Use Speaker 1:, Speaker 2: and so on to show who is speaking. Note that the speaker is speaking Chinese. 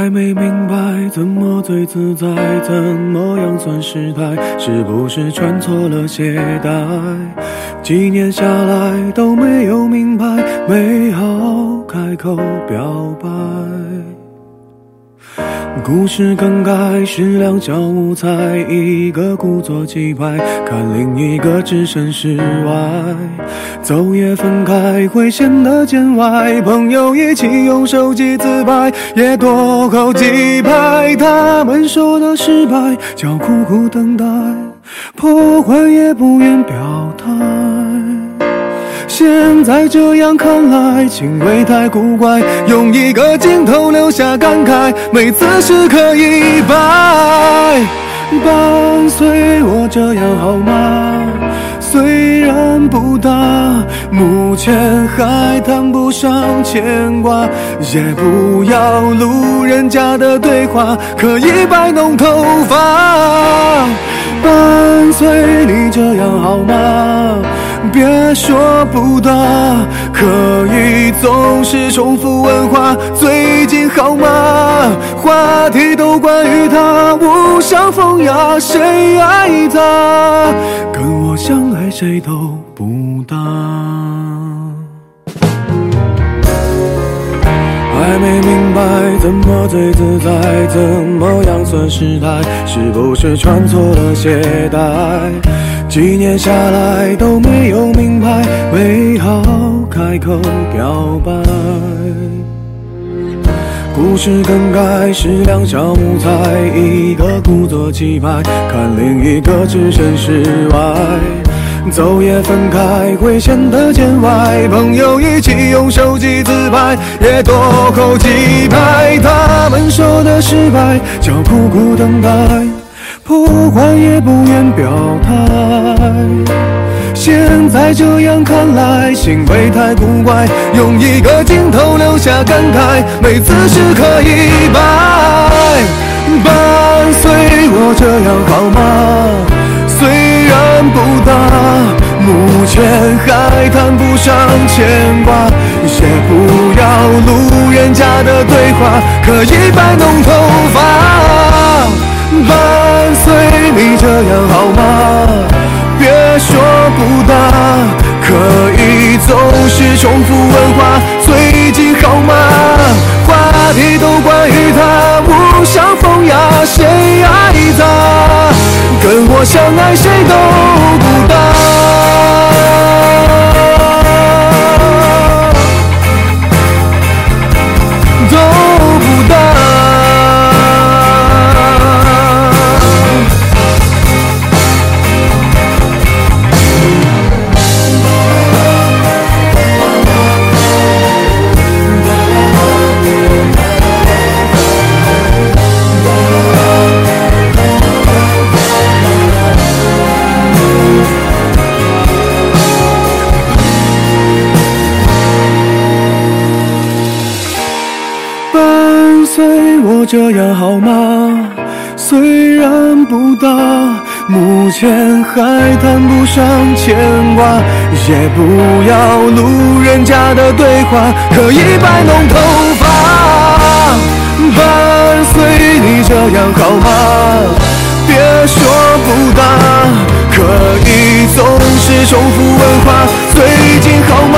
Speaker 1: 还没明白怎么最自在，怎么样算失态？是不是穿错了鞋带？几年下来都没有明白，没好开口表白。故事更改是两小无猜，一个故作气派，看另一个置身事外。走也分开会显得见外，朋友一起用手机自拍，也多扣几拍。他们说的失败叫苦苦等待，破坏也不愿表态。现在这样看来，行为太古怪，用一个镜头留下感慨，每次时刻一百，伴随我这样好吗？虽然不大，目前还谈不上牵挂，也不要路人甲的对话，可以摆弄头发，伴随你这样好吗？别说不打，可以总是重复问话。最近好吗？话题都关于他，无伤风雅，谁爱他？跟我相爱谁都不搭。还没明白怎么最自在，怎么样算失态？是不是穿错了鞋带？几年下来都没有明白，没好开口表白。故事更改是两小无猜，一个故作气派，看另一个置身事外。走也分开会显得见外，朋友一起用手机自拍，也多扣几拍。他们说的失败叫苦苦等待，破坏也不愿表态。现在这样看来，行为太古怪，用一个镜头留下感慨，每次时刻一百，伴随我这样好吗？虽然不大，目前还谈不上牵挂，也不要路人甲的对话，可以摆弄头发，说不大，可以总是重复问话，最近好吗？话题都关于他，无伤风雅，谁爱他？跟我相爱谁都伴随我这样好吗？虽然不大，目前还谈不上牵挂，也不要路人甲的对话，可以摆弄头发。伴随你这样好吗？别说不大，可以总是重复问话，最近好吗